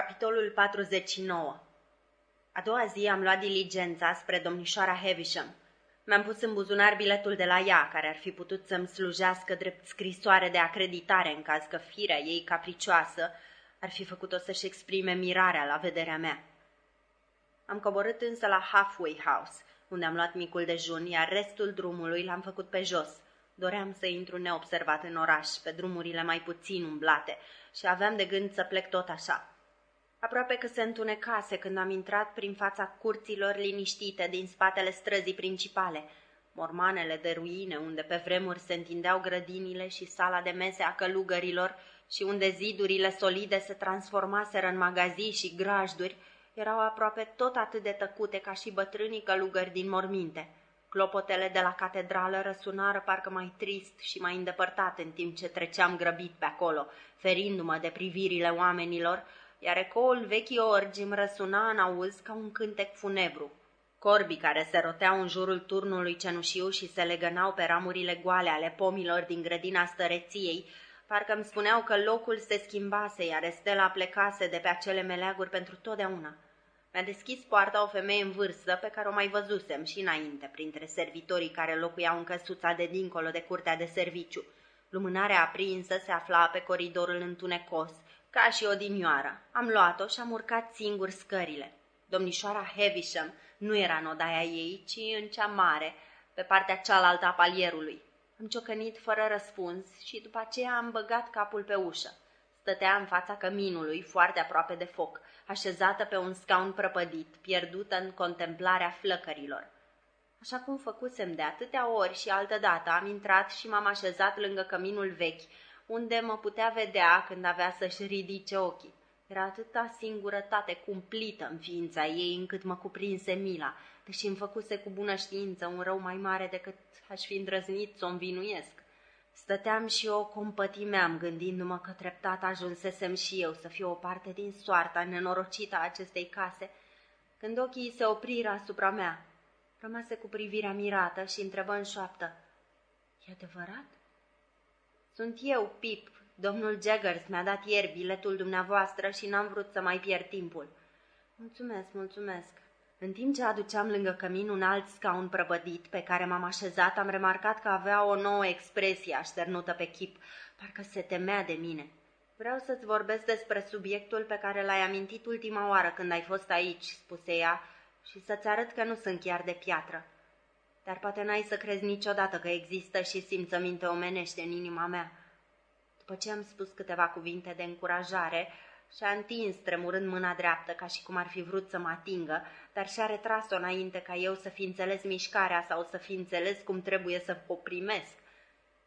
Capitolul 49 A doua zi am luat diligența spre domnișoara Havisham. Mi-am pus în buzunar biletul de la ea, care ar fi putut să-mi slujească drept scrisoare de acreditare în caz că firea ei capricioasă ar fi făcut-o să-și exprime mirarea la vederea mea. Am coborât însă la Halfway House, unde am luat micul dejun, iar restul drumului l-am făcut pe jos. Doream să intru neobservat în oraș, pe drumurile mai puțin umblate, și aveam de gând să plec tot așa. Aproape că se întunecase când am intrat prin fața curților liniștite din spatele străzii principale, mormanele de ruine unde pe vremuri se întindeau grădinile și sala de mese a călugărilor și unde zidurile solide se transformaseră în magazii și grajduri, erau aproape tot atât de tăcute ca și bătrânii călugări din morminte. Clopotele de la catedrală răsunară parcă mai trist și mai îndepărtat în timp ce treceam grăbit pe acolo, ferindu-mă de privirile oamenilor, iar ecoul vechii orgi îmi răsuna în auz ca un cântec funebru. Corbii care se roteau în jurul turnului cenușiu și se legănau pe ramurile goale ale pomilor din grădina stăreției, parcă îmi spuneau că locul se schimbase, iar Estela plecase de pe acele meleaguri pentru totdeauna. Mi-a deschis poarta o femeie în vârstă pe care o mai văzusem și înainte, printre servitorii care locuiau în căsuța de dincolo de curtea de serviciu. Lumânarea aprinsă se afla pe coridorul întunecos, ca și odinioara. Am luat-o și am urcat singur scările. Domnișoara Havisham nu era în odaia ei, ci în cea mare, pe partea cealaltă a palierului. Am ciocănit fără răspuns și după aceea am băgat capul pe ușă. Stătea în fața căminului, foarte aproape de foc, așezată pe un scaun prăpădit, pierdută în contemplarea flăcărilor. Așa cum făcusem de atâtea ori și altădată, am intrat și m-am așezat lângă căminul vechi, unde mă putea vedea când avea să-și ridice ochii. Era atâta singurătate cumplită în ființa ei încât mă cuprinse mila, deși îmi făcuse cu bună știință un rău mai mare decât aș fi îndrăznit să o învinuiesc. Stăteam și eu compătimeam gândindu-mă că treptat ajunsesem și eu să fiu o parte din soarta nenorocită a acestei case, când ochii se opriră asupra mea. Rămase cu privirea mirată și întrebă în șoaptă, E adevărat?" Sunt eu, Pip. Domnul Jaggers mi-a dat ieri biletul dumneavoastră și n-am vrut să mai pierd timpul." Mulțumesc, mulțumesc." În timp ce aduceam lângă cămin un alt scaun prăbădit pe care m-am așezat, am remarcat că avea o nouă expresie așternută pe chip, parcă se temea de mine. Vreau să-ți vorbesc despre subiectul pe care l-ai amintit ultima oară când ai fost aici, spuse ea, și să-ți arăt că nu sunt chiar de piatră. Dar poate n-ai să crezi niciodată că există și simțăminte omenește în inima mea. După ce am spus câteva cuvinte de încurajare, și-a întins tremurând mâna dreaptă ca și cum ar fi vrut să mă atingă, dar și-a retras-o înainte ca eu să fi înțeles mișcarea sau să fi înțeles cum trebuie să o primesc.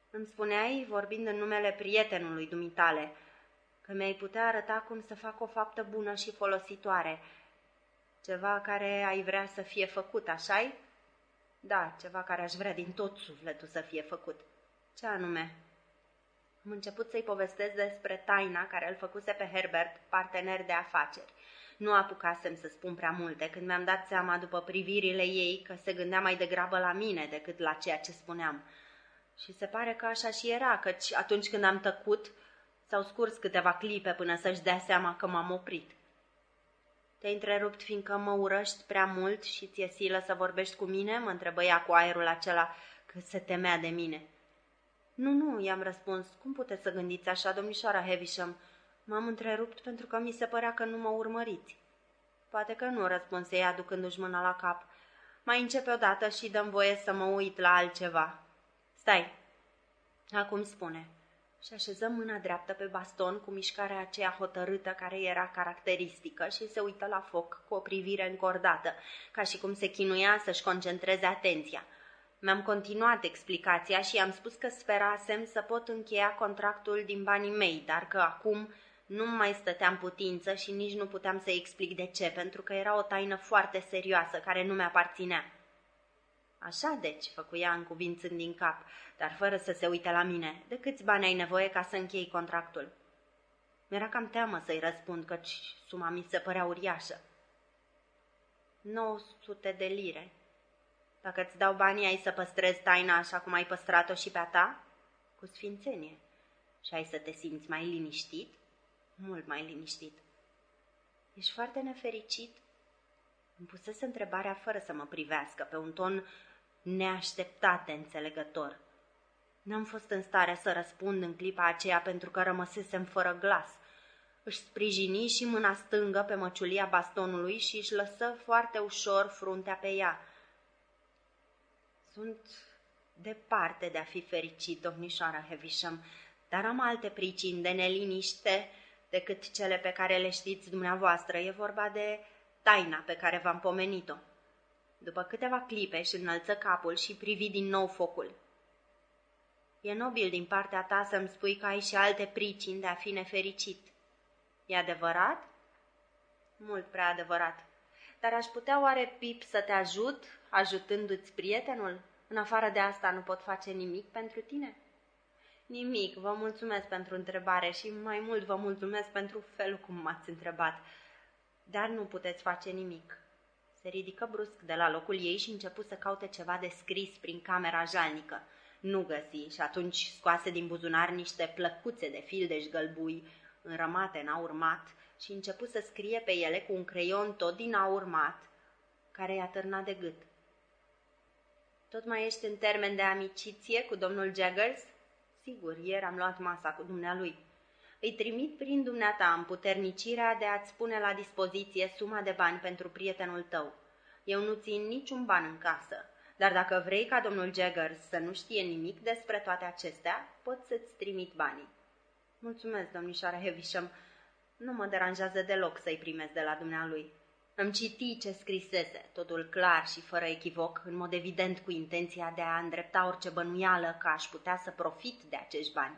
Îmi spuneai, vorbind în numele prietenului dumitale, că mi-ai putea arăta cum să fac o faptă bună și folositoare, ceva care ai vrea să fie făcut, așa-i? Da, ceva care aș vrea din tot sufletul să fie făcut. Ce anume? Am început să-i povestesc despre taina care îl făcuse pe Herbert partener de afaceri. Nu apucasem să spun prea multe când mi-am dat seama după privirile ei că se gândea mai degrabă la mine decât la ceea ce spuneam. Și se pare că așa și era, căci atunci când am tăcut, s-au scurs câteva clipe până să-și dea seama că m-am oprit. Te-ai întrerupt fiindcă mă urăști prea mult și ți-e silă să vorbești cu mine?" mă întrebă ea cu aerul acela că se temea de mine. Nu, nu," i-am răspuns. Cum puteți să gândiți așa, domnișoara Heavisham? M-am întrerupt pentru că mi se părea că nu mă urmăriți." Poate că nu," răspunse ea, aducându-și mâna la cap. Mai începe odată și dăm voie să mă uit la altceva." Stai." Acum spune." Și așeză mâna dreaptă pe baston cu mișcarea aceea hotărâtă care era caracteristică și se uită la foc cu o privire încordată, ca și cum se chinuia să-și concentreze atenția. Mi-am continuat explicația și am spus că sperasem să pot încheia contractul din banii mei, dar că acum nu mai stăteam putință și nici nu puteam să explic de ce, pentru că era o taină foarte serioasă care nu mi-aparținea. Așa deci, făcuia încuvințând din cap, dar fără să se uite la mine. De câți bani ai nevoie ca să închei contractul? Mi-era cam teamă să-i răspund, căci suma mi se părea uriașă. 900 de lire. Dacă îți dau banii, ai să păstrezi taina așa cum ai păstrat-o și pe a ta? Cu sfințenie. Și ai să te simți mai liniștit? Mult mai liniștit. Ești foarte nefericit? Îmi pusese întrebarea fără să mă privească, pe un ton neașteptat de înțelegător. N-am fost în stare să răspund în clipa aceea pentru că rămăsesem fără glas. Își sprijini și mâna stângă pe măciulia bastonului și își lăsă foarte ușor fruntea pe ea. Sunt departe de a fi fericit, domnișoară Heavisham, dar am alte pricini de neliniște decât cele pe care le știți dumneavoastră. E vorba de taina pe care v-am pomenit-o. După câteva clipe își înălță capul și privi din nou focul. E nobil din partea ta să-mi spui că ai și alte pricini de a fi nefericit. E adevărat? Mult prea adevărat. Dar aș putea oare, Pip, să te ajut, ajutându-ți prietenul? În afară de asta nu pot face nimic pentru tine? Nimic, vă mulțumesc pentru întrebare și mai mult vă mulțumesc pentru felul cum m-ați întrebat. Dar nu puteți face nimic. Se ridică brusc de la locul ei și începu să caute ceva de scris prin camera jalnică. Nu găsi și atunci scoase din buzunar niște plăcuțe de fildeș gălbui, înrămate în aur mat, și începu să scrie pe ele cu un creion tot din aur mat, care i-a târnat de gât. Tot mai ești în termen de amiciție cu domnul Jaggers? Sigur, ieri am luat masa cu dumnealui. Îi trimit prin dumneata împuternicirea de a-ți pune la dispoziție suma de bani pentru prietenul tău. Eu nu țin niciun ban în casă, dar dacă vrei ca domnul Jaggers să nu știe nimic despre toate acestea, pot să-ți trimit banii. Mulțumesc, domnișoara Heavisham. Nu mă deranjează deloc să-i primesc de la dumnealui. Îmi citi ce scrisese, totul clar și fără echivoc, în mod evident cu intenția de a îndrepta orice bănuială că aș putea să profit de acești bani.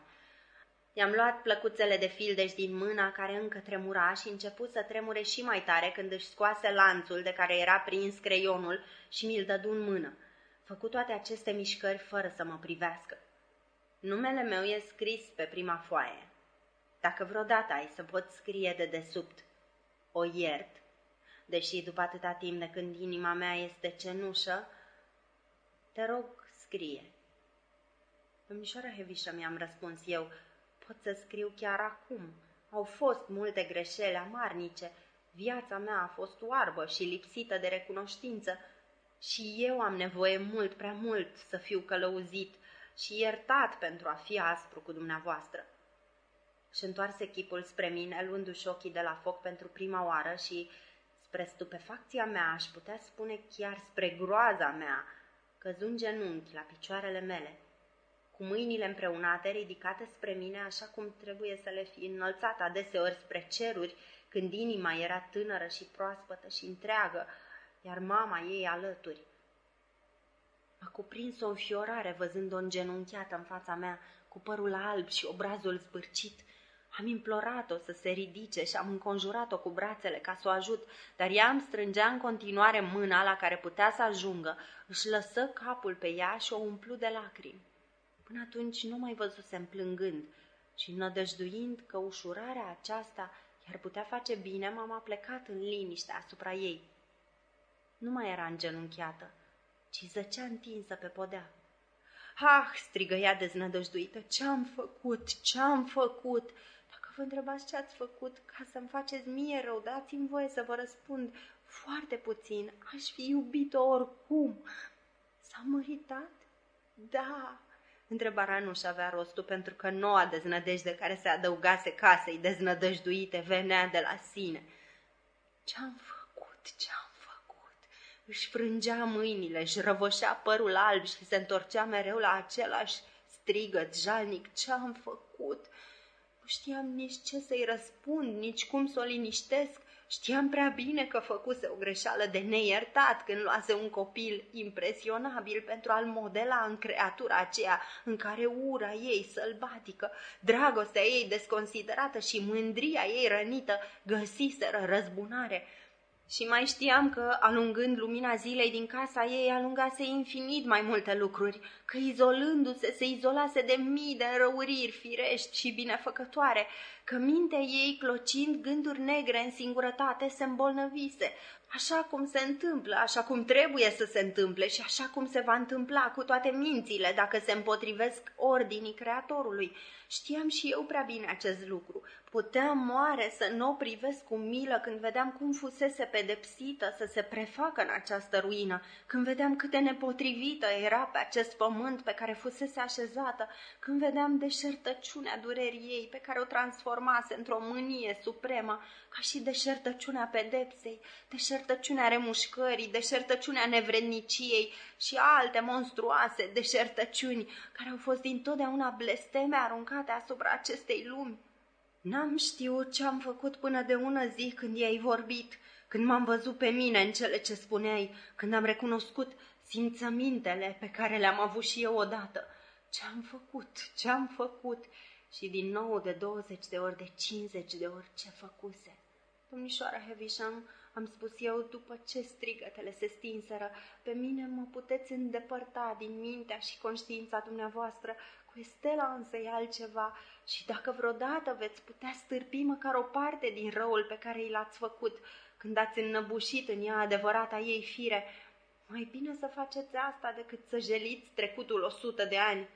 I-am luat plăcuțele de fildeș din mâna care încă tremura și început să tremure și mai tare când își scoase lanțul de care era prins creionul și mi-l dădu în mână. Făcu toate aceste mișcări fără să mă privească. Numele meu e scris pe prima foaie. Dacă vreodată ai să pot scrie de desubt, o iert, deși după atâta timp de când inima mea este cenușă, te rog, scrie. Domnișoara Hevișă, mi-am răspuns eu, pot să scriu chiar acum. Au fost multe greșeli amarnice, viața mea a fost oarbă și lipsită de recunoștință și eu am nevoie mult, prea mult să fiu călăuzit și iertat pentru a fi aspru cu dumneavoastră. Și întoarse chipul spre mine, luându-și ochii de la foc pentru prima oară și Spre stupefacția mea, aș putea spune chiar spre groaza mea, căzând genunchi la picioarele mele, cu mâinile împreunate ridicate spre mine așa cum trebuie să le fi înălțat adeseori spre ceruri, când inima era tânără și proaspătă și întreagă, iar mama ei alături. A cuprins o înfiorare văzând-o îngenunchiată în fața mea, cu părul alb și obrazul zbârcit, am implorat-o să se ridice și am înconjurat-o cu brațele ca să o ajut, dar ea îmi strângea în continuare mâna la care putea să ajungă, își lăsă capul pe ea și o umplu de lacrimi. Până atunci nu mai văzusem plângând și nădăjduind că ușurarea aceasta i-ar putea face bine, m-am aplecat în liniște asupra ei. Nu mai era îngenunchiată, ci zăcea întinsă pe podea. Ah, strigă ea deznădăjduită, ce-am făcut, ce-am făcut? vă întrebați ce ați făcut ca să-mi faceți mie rău, dați-mi voie să vă răspund foarte puțin. Aș fi iubit-o oricum. S-a măritat? Da. Întrebarea nu-și avea rostul pentru că noua deznădejde care se adăugase casei deznădăjduite venea de la sine. Ce-am făcut? Ce-am făcut? Își frângea mâinile, își răvășea părul alb și se întorcea mereu la același strigăt jalnic. Ce-am făcut? știam nici ce să-i răspund, nici cum să o liniștesc. Știam prea bine că făcuse o greșeală de neiertat când luase un copil impresionabil pentru a-l modela în creatura aceea în care ura ei sălbatică, dragostea ei desconsiderată și mândria ei rănită găsiseră răzbunare. Și mai știam că, alungând lumina zilei din casa ei, alungase infinit mai multe lucruri, că izolându-se, se izolase de mii de răuriri firești și binefăcătoare, că mintea ei, clocind gânduri negre în singurătate, se îmbolnăvise, așa cum se întâmplă, așa cum trebuie să se întâmple și așa cum se va întâmpla cu toate mințile dacă se împotrivesc ordinii Creatorului. Știam și eu prea bine acest lucru. Puteam oare să nu o privesc cu milă când vedeam cum fusese pedepsită să se prefacă în această ruină, când vedeam cât de nepotrivită era pe acest pământ pe care fusese așezată, când vedeam deșertăciunea durerii ei pe care o transformase într-o mânie supremă, ca și deșertăciunea pedepsei, deșertăciunea remușcării, deșertăciunea nevredniciei și alte monstruoase deșertăciuni care au fost dintotdeauna blesteme aruncate asupra acestei lumi. N-am știut ce am făcut până de ună zi când i-ai vorbit, când m-am văzut pe mine în cele ce spuneai, când am recunoscut simțămintele pe care le-am avut și eu odată. Ce-am făcut, ce-am făcut? Și din nou de 20 de ori, de 50 de ori ce făcuse. Domnișoara Heavisham, am spus eu după ce strigătele se stinseră, pe mine mă puteți îndepărta din mintea și conștiința dumneavoastră, cu Estela însă e altceva și dacă vreodată veți putea stârpi măcar o parte din răul pe care i l-ați făcut, când ați înnăbușit în ea adevărata ei fire, mai bine să faceți asta decât să jeliți trecutul o sută de ani.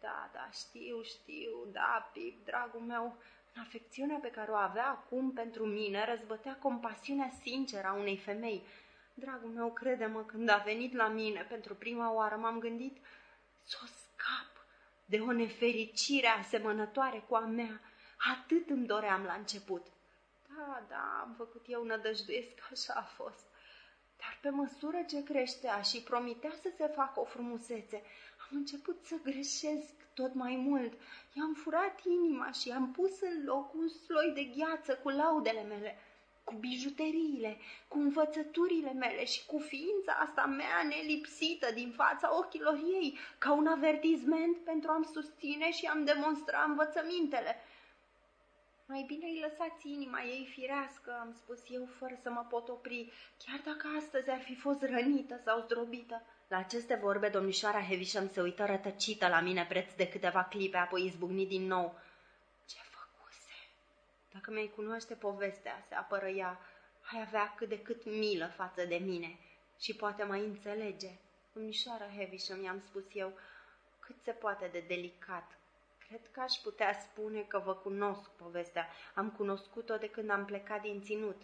Da, da, știu, știu, da, Pip, dragul meu, în afecțiunea pe care o avea acum pentru mine răzbătea compasiunea sinceră a unei femei. Dragul meu, crede-mă, când a venit la mine pentru prima oară, m-am gândit să o scap de o nefericire asemănătoare cu a mea. Atât îmi doream la început. Da, da, am făcut eu nădăjduiesc că așa a fost. Dar pe măsură ce creștea și promitea să se facă o frumusețe, am început să greșesc tot mai mult. I-am furat inima și i-am pus în loc un sloi de gheață cu laudele mele cu bijuteriile, cu învățăturile mele și cu ființa asta mea nelipsită din fața ochilor ei, ca un avertizment pentru a-mi susține și a-mi demonstra învățămintele. Mai bine îi lăsați inima ei firească, am spus eu, fără să mă pot opri, chiar dacă astăzi ar fi fost rănită sau zdrobită. La aceste vorbe, domnișoara Heavisham se uită rătăcită la mine preț de câteva clipe, apoi izbucni din nou. Dacă mi-ai cunoaște povestea, se apără ea, ai avea cât de cât milă față de mine și poate mai înțelege. Domnișoara Heavisham, i-am spus eu, cât se poate de delicat. Cred că aș putea spune că vă cunosc povestea. Am cunoscut-o de când am plecat din ținut.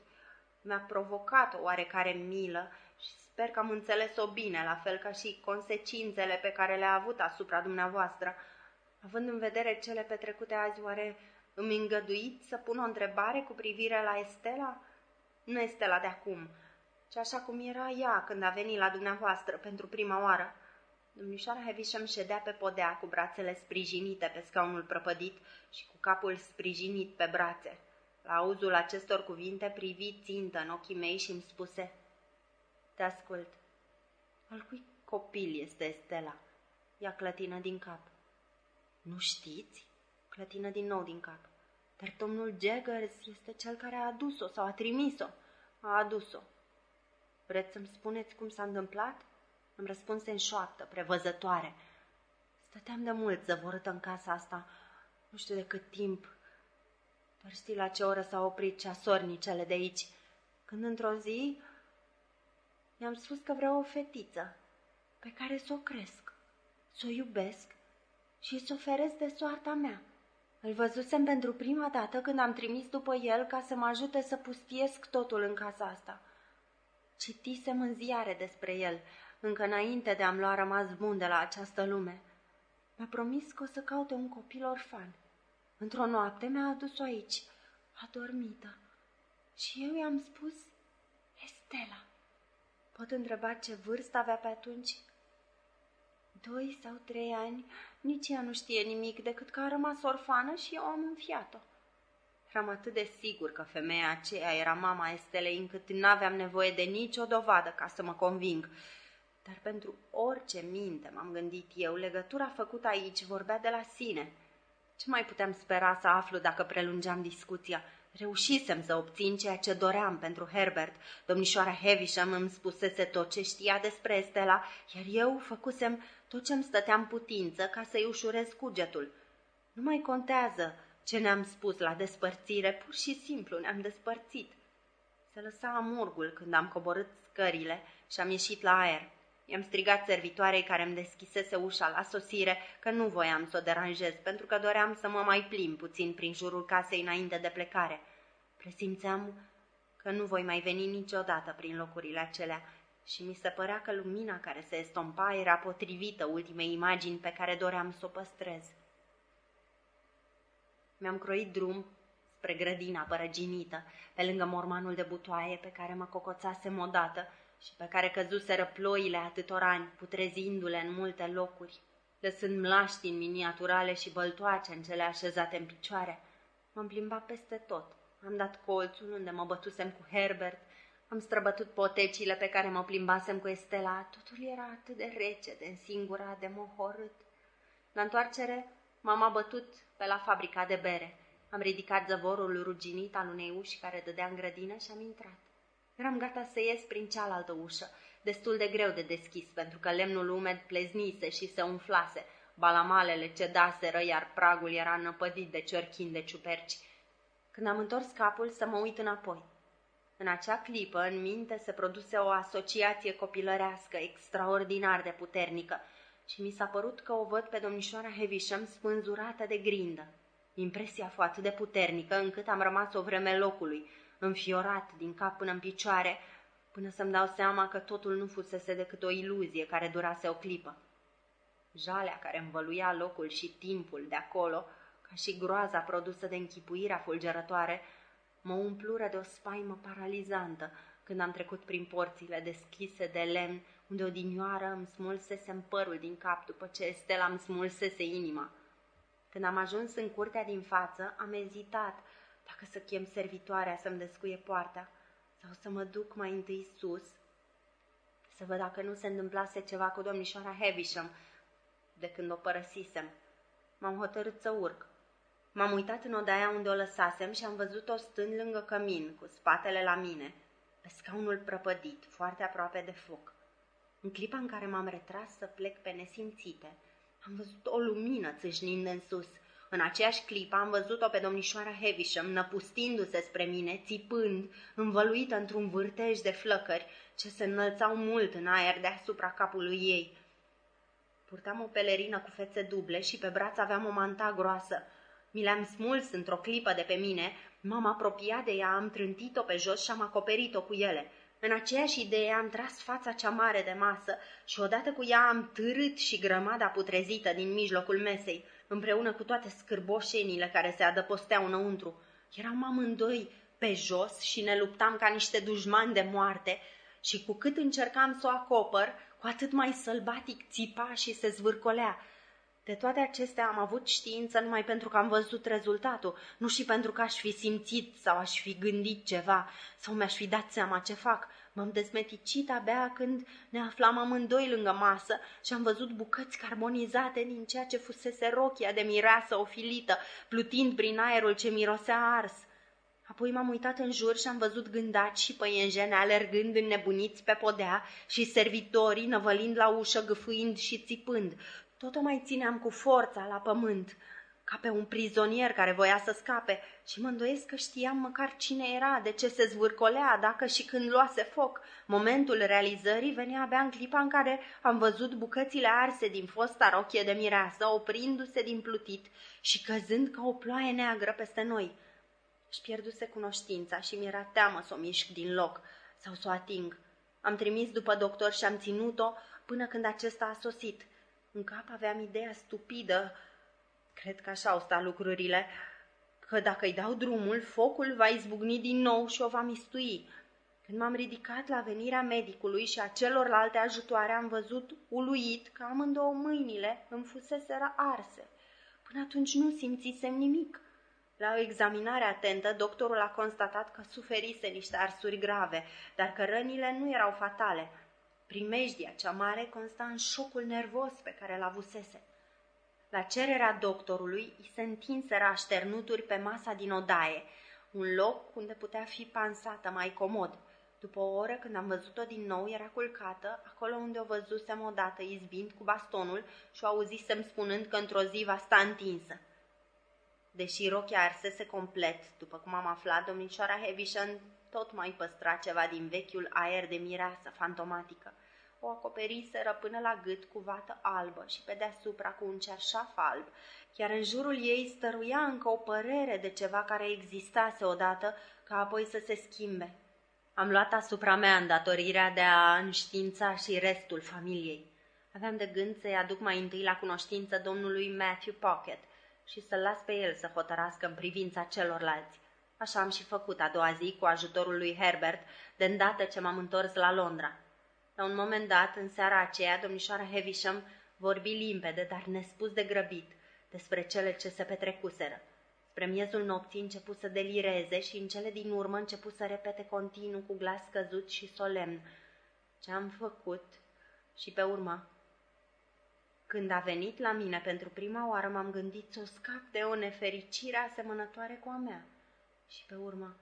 Mi-a provocat o oarecare milă și sper că am înțeles-o bine, la fel ca și consecințele pe care le-a avut asupra dumneavoastră. Având în vedere cele petrecute azi, oare îmi îngăduiți să pun o întrebare cu privire la Estela? Nu Estela de acum, ci așa cum era ea când a venit la dumneavoastră pentru prima oară. Domnișoara Heavisham ședea pe podea cu brațele sprijinite pe scaunul prăpădit și cu capul sprijinit pe brațe. La auzul acestor cuvinte privi țintă în ochii mei și îmi spuse Te ascult. Al cui copil este Estela? Ea clătină din cap. Nu știți? clătină din nou din cap. Dar domnul Jaggers este cel care a adus-o sau a trimis-o. A adus-o. Vreți să-mi spuneți cum s-a întâmplat? Îmi răspunse în șoaptă, prevăzătoare. Stăteam de mult zăvorâtă în casa asta, nu știu de cât timp. Doar știi la ce oră s-au oprit ceasornicele de aici, când într-o zi i-am spus că vreau o fetiță pe care să o cresc, să o iubesc și să o feresc de soarta mea. Îl văzusem pentru prima dată când am trimis după el ca să mă ajute să pustiesc totul în casa asta. Citisem în ziare despre el, încă înainte de a-mi lua rămas bun de la această lume. Mi-a promis că o să caute un copil orfan. Într-o noapte mi-a adus-o aici, adormită. Și eu i-am spus, Estela. Pot întreba ce vârstă avea pe atunci? Doi sau trei ani, nici ea nu știe nimic decât că a rămas orfană și eu am înfiat-o. Eram atât de sigur că femeia aceea era mama Estelei încât n-aveam nevoie de nicio dovadă ca să mă conving. Dar pentru orice minte, m-am gândit eu, legătura făcută aici vorbea de la sine. Ce mai puteam spera să aflu dacă prelungeam discuția? Reușisem să obțin ceea ce doream pentru Herbert. Domnișoara Heavisham îmi spusese tot ce știa despre Estela, iar eu făcusem tot ce-mi stăteam putință ca să-i ușurez cugetul. Nu mai contează Ce ne-am spus la despărțire, pur și simplu ne-am despărțit. Se lăsa amurgul când am coborât scările și am ieșit la aer. I-am strigat servitoarei care îmi deschisese ușa la sosire că nu voiam să o deranjez, pentru că doream să mă mai plim puțin prin jurul casei înainte de plecare. Presimțeam că nu voi mai veni niciodată prin locurile acelea și mi se părea că lumina care se estompa era potrivită ultimei imagini pe care doream să o păstrez. Mi-am croit drum spre grădina părăginită, pe lângă mormanul de butoaie pe care mă cocoțasem odată și pe care căzuseră ploile atâtor ani, putrezindu-le în multe locuri, lăsând mlaști în miniaturale și băltoace în cele așezate în picioare. M-am plimbat peste tot. Am dat colțul unde mă bătusem cu Herbert, am străbătut potecile pe care mă plimbasem cu Estela. Totul era atât de rece, de însingurat, de mohorât. La întoarcere m-am abătut pe la fabrica de bere. Am ridicat zăvorul ruginit al unei uși care dădea în grădină și am intrat. Eram gata să ies prin cealaltă ușă, destul de greu de deschis, pentru că lemnul umed pleznise și se umflase, balamalele cedaseră, iar pragul era năpădit de ciorchin de ciuperci. Când am întors capul să mă uit înapoi, în acea clipă, în minte, se produse o asociație copilărească extraordinar de puternică și mi s-a părut că o văd pe domnișoara Heavisham spânzurată de grindă. Impresia fu atât de puternică încât am rămas o vreme locului, înfiorat din cap până în picioare, până să-mi dau seama că totul nu fusese decât o iluzie care durase o clipă. Jalea care învăluia locul și timpul de acolo, ca și groaza produsă de închipuirea fulgerătoare, mă umplură de o spaimă paralizantă când am trecut prin porțile deschise de lemn, unde odinioară îmi smulsese părul din cap după ce Estela îmi smulsese inima. Când am ajuns în curtea din față, am ezitat dacă să chem servitoarea să-mi descuie poarta sau să mă duc mai întâi sus, să văd dacă nu se întâmplase ceva cu domnișoara Heavisham de când o părăsisem. M-am hotărât să urc. M-am uitat în odaia unde o lăsasem și am văzut-o stând lângă cămin, cu spatele la mine, pe scaunul prăpădit, foarte aproape de foc. În clipa în care m-am retras să plec pe nesimțite, am văzut o lumină țâșnind în sus. În aceeași clipă am văzut-o pe domnișoara Heavisham năpustindu-se spre mine, țipând, învăluită într-un vârtej de flăcări ce se înălțau mult în aer deasupra capului ei. Purtam o pelerină cu fețe duble și pe braț aveam o manta groasă. Mi le-am smuls într-o clipă de pe mine, m-am apropiat de ea, am trântit-o pe jos și am acoperit-o cu ele. În aceeași idee am tras fața cea mare de masă și odată cu ea am târât și grămada putrezită din mijlocul mesei, împreună cu toate scârboșenile care se adăposteau înăuntru. Eram amândoi pe jos și ne luptam ca niște dușmani de moarte și cu cât încercam să o acopăr, cu atât mai sălbatic țipa și se zvârcolea. De toate acestea am avut știință numai pentru că am văzut rezultatul, nu și pentru că aș fi simțit sau aș fi gândit ceva sau mi-aș fi dat seama ce fac. M-am dezmeticit abia când ne aflam amândoi lângă masă și am văzut bucăți carbonizate din ceea ce fusese rochia de mireasă ofilită, plutind prin aerul ce mirosea ars. Apoi m-am uitat în jur și am văzut gândaci și păienjene alergând înnebuniți pe podea și servitorii năvălind la ușă, gâfâind și țipând. Tot o mai țineam cu forța la pământ, ca pe un prizonier care voia să scape și mă îndoiesc că știam măcar cine era, de ce se zvârcolea, dacă și când luase foc. Momentul realizării venea abia în clipa în care am văzut bucățile arse din fosta rochie de mireasă, oprindu-se din plutit și căzând ca o ploaie neagră peste noi. Și pierduse cunoștința și mi-era teamă să o mișc din loc sau să o ating. Am trimis după doctor și am ținut-o până când acesta a sosit – în cap aveam ideea stupidă, cred că așa au stat lucrurile, că dacă îi dau drumul, focul va izbucni din nou și o va mistui. Când m-am ridicat la venirea medicului și a celorlalte ajutoare, am văzut uluit că amândouă mâinile îmi fuseseră arse. Până atunci nu simțisem nimic. La o examinare atentă, doctorul a constatat că suferise niște arsuri grave, dar că rănile nu erau fatale. Primejdia cea mare consta în șocul nervos pe care l-avusese. La cererea doctorului îi se întinseră așternuturi pe masa din odaie, un loc unde putea fi pansată mai comod. După o oră, când am văzut-o din nou, era culcată, acolo unde o văzusem odată izbind cu bastonul și o auzisem spunând că într-o zi va sta întinsă. Deși rochia arsese complet, după cum am aflat, domnișoara Heavisham tot mai păstra ceva din vechiul aer de mireasă fantomatică. O acoperiseră până la gât cu vată albă și pe deasupra cu un ceașaf alb, iar în jurul ei stăruia încă o părere de ceva care existase odată, ca apoi să se schimbe. Am luat asupra mea îndatorirea de a înștiința și restul familiei. Aveam de gând să-i aduc mai întâi la cunoștință domnului Matthew Pocket și să-l las pe el să hotărască în privința celorlalți. Așa am și făcut a doua zi cu ajutorul lui Herbert, de îndată ce m-am întors la Londra. La un moment dat, în seara aceea, domnișoara Heavisham vorbi limpede, dar nespus de grăbit, despre cele ce se petrecuseră. Spre miezul nopții începu să delireze și în cele din urmă începu să repete continuu cu glas scăzut și solemn. Ce am făcut? Și pe urmă, când a venit la mine pentru prima oară, m-am gândit să o scap de o nefericire asemănătoare cu a mea. Și pe urmă,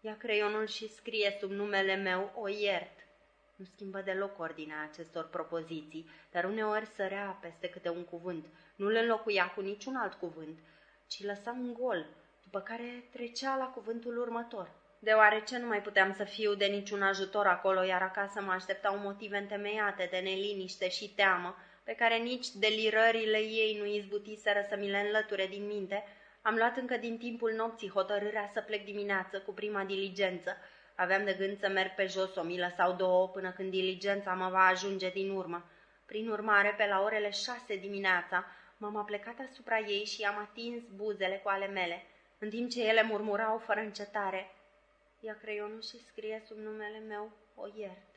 ia creionul și scrie sub numele meu o iert. Nu schimbă deloc ordinea acestor propoziții, dar uneori sărea peste câte un cuvânt. Nu le înlocuia cu niciun alt cuvânt, ci lăsa un gol, după care trecea la cuvântul următor. Deoarece nu mai puteam să fiu de niciun ajutor acolo, iar acasă mă așteptau motive întemeiate de neliniște și teamă, pe care nici delirările ei nu izbutiseră să mi le înlăture din minte, am luat încă din timpul nopții hotărârea să plec dimineață cu prima diligență. Aveam de gând să merg pe jos o milă sau două până când diligența mă va ajunge din urmă. Prin urmare, pe la orele șase dimineața, m-am aplecat asupra ei și am atins buzele cu ale mele, în timp ce ele murmurau fără încetare. Ia creionul și scrie sub numele meu o iert.